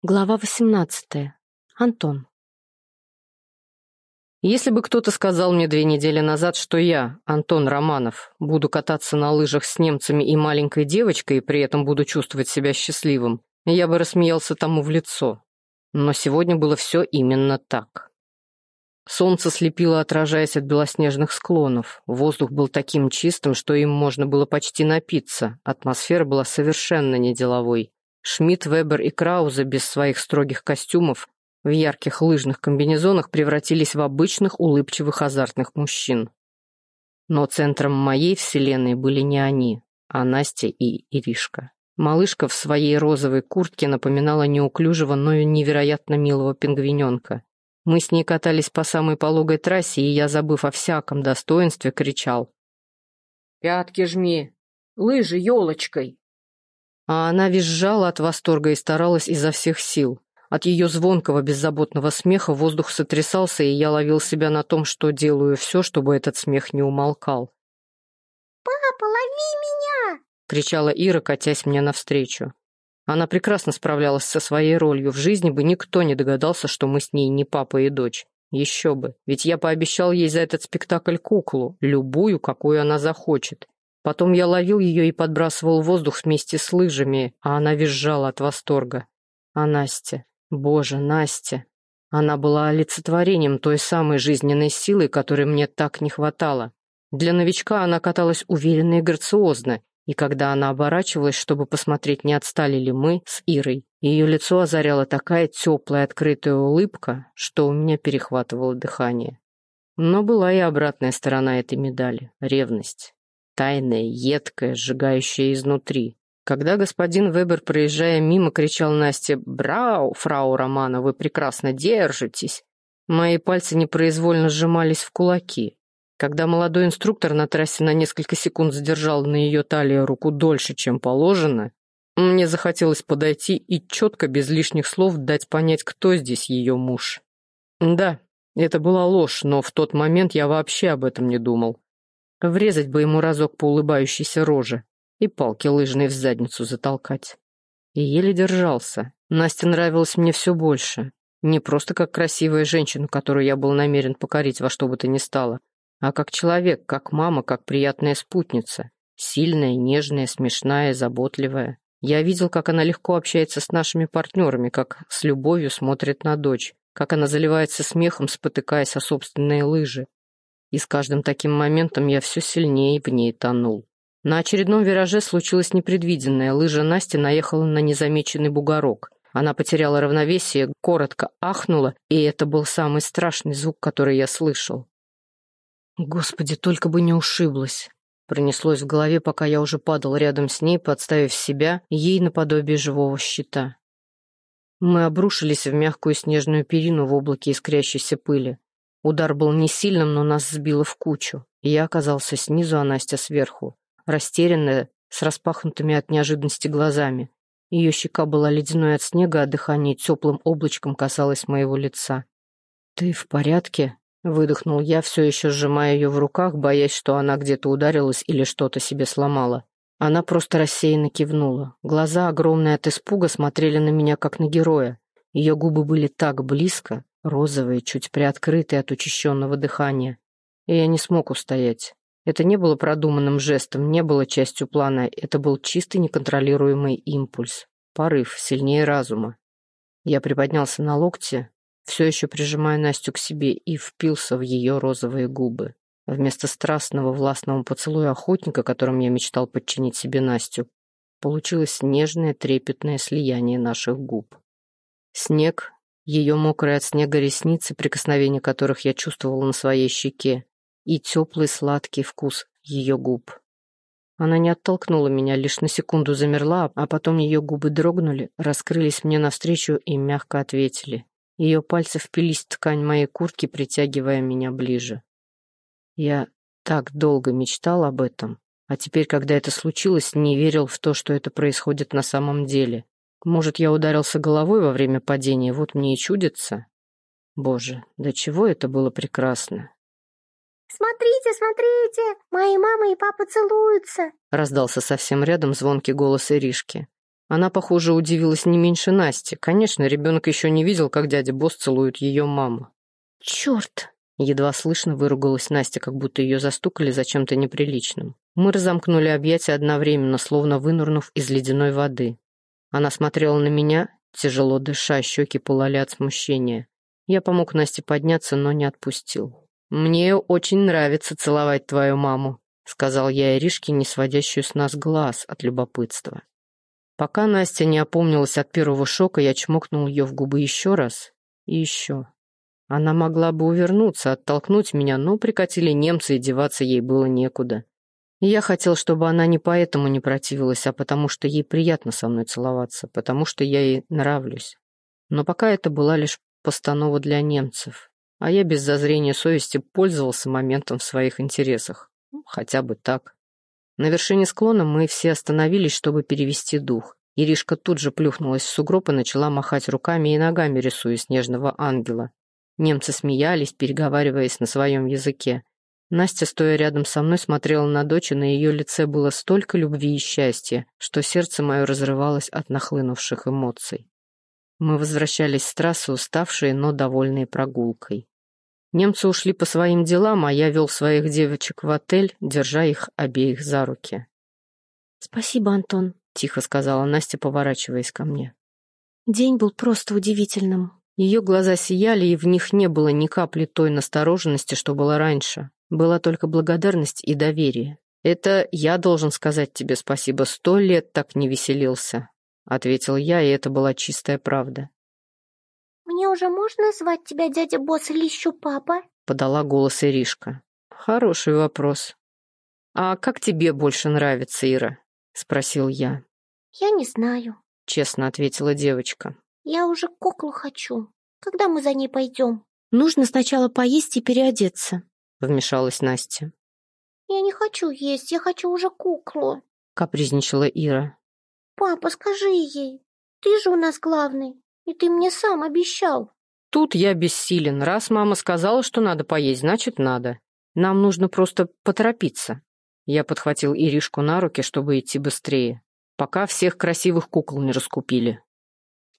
Глава 18. Антон. Если бы кто-то сказал мне две недели назад, что я, Антон Романов, буду кататься на лыжах с немцами и маленькой девочкой, и при этом буду чувствовать себя счастливым, я бы рассмеялся тому в лицо. Но сегодня было все именно так. Солнце слепило, отражаясь от белоснежных склонов. Воздух был таким чистым, что им можно было почти напиться. Атмосфера была совершенно неделовой. Шмидт, Вебер и Краузе без своих строгих костюмов в ярких лыжных комбинезонах превратились в обычных улыбчивых азартных мужчин. Но центром моей вселенной были не они, а Настя и Иришка. Малышка в своей розовой куртке напоминала неуклюжего, но невероятно милого пингвиненка. Мы с ней катались по самой пологой трассе, и я, забыв о всяком достоинстве, кричал. «Пятки жми! Лыжи елочкой!» А она визжала от восторга и старалась изо всех сил. От ее звонкого, беззаботного смеха воздух сотрясался, и я ловил себя на том, что делаю все, чтобы этот смех не умолкал. «Папа, лови меня!» — кричала Ира, катясь мне навстречу. Она прекрасно справлялась со своей ролью. В жизни бы никто не догадался, что мы с ней не папа и дочь. Еще бы, ведь я пообещал ей за этот спектакль куклу, любую, какую она захочет. Потом я ловил ее и подбрасывал в воздух вместе с лыжами, а она визжала от восторга. А Настя, боже, Настя, она была олицетворением той самой жизненной силы, которой мне так не хватало. Для новичка она каталась уверенно и грациозно, и когда она оборачивалась, чтобы посмотреть, не отстали ли мы с Ирой, ее лицо озаряла такая теплая открытая улыбка, что у меня перехватывало дыхание. Но была и обратная сторона этой медали — ревность тайная, едкая, сжигающая изнутри. Когда господин Вебер, проезжая мимо, кричал Насте «Брау, фрау Романа, вы прекрасно держитесь!», мои пальцы непроизвольно сжимались в кулаки. Когда молодой инструктор на трассе на несколько секунд задержал на ее талии руку дольше, чем положено, мне захотелось подойти и четко, без лишних слов, дать понять, кто здесь ее муж. Да, это была ложь, но в тот момент я вообще об этом не думал. Врезать бы ему разок по улыбающейся роже и палки лыжные в задницу затолкать. И еле держался. Настя нравилась мне все больше. Не просто как красивая женщина, которую я был намерен покорить во что бы то ни стало, а как человек, как мама, как приятная спутница. Сильная, нежная, смешная, заботливая. Я видел, как она легко общается с нашими партнерами, как с любовью смотрит на дочь, как она заливается смехом, спотыкаясь о собственные лыжи, и с каждым таким моментом я все сильнее в ней тонул. На очередном вираже случилось непредвиденное. Лыжа Насти наехала на незамеченный бугорок. Она потеряла равновесие, коротко ахнула, и это был самый страшный звук, который я слышал. «Господи, только бы не ушиблась!» Пронеслось в голове, пока я уже падал рядом с ней, подставив себя ей наподобие живого щита. Мы обрушились в мягкую снежную перину в облаке искрящейся пыли. Удар был не сильным, но нас сбило в кучу. И я оказался снизу, а Настя сверху. Растерянная, с распахнутыми от неожиданности глазами. Ее щека была ледяной от снега, а дыхание теплым облачком касалось моего лица. «Ты в порядке?» — выдохнул я, все еще сжимая ее в руках, боясь, что она где-то ударилась или что-то себе сломала. Она просто рассеянно кивнула. Глаза, огромные от испуга, смотрели на меня, как на героя. Ее губы были так близко, розовые, чуть приоткрытые от учащенного дыхания. И я не смог устоять. Это не было продуманным жестом, не было частью плана, это был чистый неконтролируемый импульс, порыв, сильнее разума. Я приподнялся на локте, все еще прижимая Настю к себе, и впился в ее розовые губы. Вместо страстного властного поцелуя охотника, которым я мечтал подчинить себе Настю, получилось нежное трепетное слияние наших губ. Снег ее мокрые от снега ресницы, прикосновения которых я чувствовала на своей щеке, и теплый сладкий вкус ее губ. Она не оттолкнула меня, лишь на секунду замерла, а потом ее губы дрогнули, раскрылись мне навстречу и мягко ответили. Ее пальцы впились в ткань моей куртки, притягивая меня ближе. Я так долго мечтал об этом, а теперь, когда это случилось, не верил в то, что это происходит на самом деле. Может, я ударился головой во время падения, вот мне и чудится. Боже, до чего это было прекрасно. «Смотрите, смотрите, мои мама и папа целуются!» Раздался совсем рядом звонкий голос Иришки. Она, похоже, удивилась не меньше Насти. Конечно, ребенок еще не видел, как дядя Босс целует ее маму. «Черт!» — едва слышно выругалась Настя, как будто ее застукали за чем-то неприличным. Мы разомкнули объятия одновременно, словно вынурнув из ледяной воды. Она смотрела на меня, тяжело дыша, щеки пылали от смущения. Я помог Насте подняться, но не отпустил. «Мне очень нравится целовать твою маму», — сказал я Иришке, не сводящую с нас глаз от любопытства. Пока Настя не опомнилась от первого шока, я чмокнул ее в губы еще раз и еще. Она могла бы увернуться, оттолкнуть меня, но прикатили немцы, и деваться ей было некуда. Я хотел, чтобы она не поэтому не противилась, а потому что ей приятно со мной целоваться, потому что я ей нравлюсь. Но пока это была лишь постанова для немцев а я без зазрения совести пользовался моментом в своих интересах. Ну, хотя бы так. На вершине склона мы все остановились, чтобы перевести дух. Иришка тут же плюхнулась в сугроб и начала махать руками и ногами, рисуя снежного ангела. Немцы смеялись, переговариваясь на своем языке. Настя, стоя рядом со мной, смотрела на дочь, и на ее лице было столько любви и счастья, что сердце мое разрывалось от нахлынувших эмоций. Мы возвращались с трассы, уставшие, но довольные прогулкой. Немцы ушли по своим делам, а я вел своих девочек в отель, держа их обеих за руки. «Спасибо, Антон», — тихо сказала Настя, поворачиваясь ко мне. «День был просто удивительным». Ее глаза сияли, и в них не было ни капли той настороженности, что было раньше. Была только благодарность и доверие. «Это я должен сказать тебе спасибо. Сто лет так не веселился ответил я, и это была чистая правда. «Мне уже можно звать тебя дядя Босс или еще папа?» подала голос Иришка. «Хороший вопрос. А как тебе больше нравится, Ира?» спросил я. «Я не знаю», честно ответила девочка. «Я уже куклу хочу. Когда мы за ней пойдем?» «Нужно сначала поесть и переодеться», вмешалась Настя. «Я не хочу есть, я хочу уже куклу», капризничала Ира. «Папа, скажи ей, ты же у нас главный, и ты мне сам обещал». Тут я бессилен. Раз мама сказала, что надо поесть, значит, надо. Нам нужно просто поторопиться. Я подхватил Иришку на руки, чтобы идти быстрее, пока всех красивых кукол не раскупили.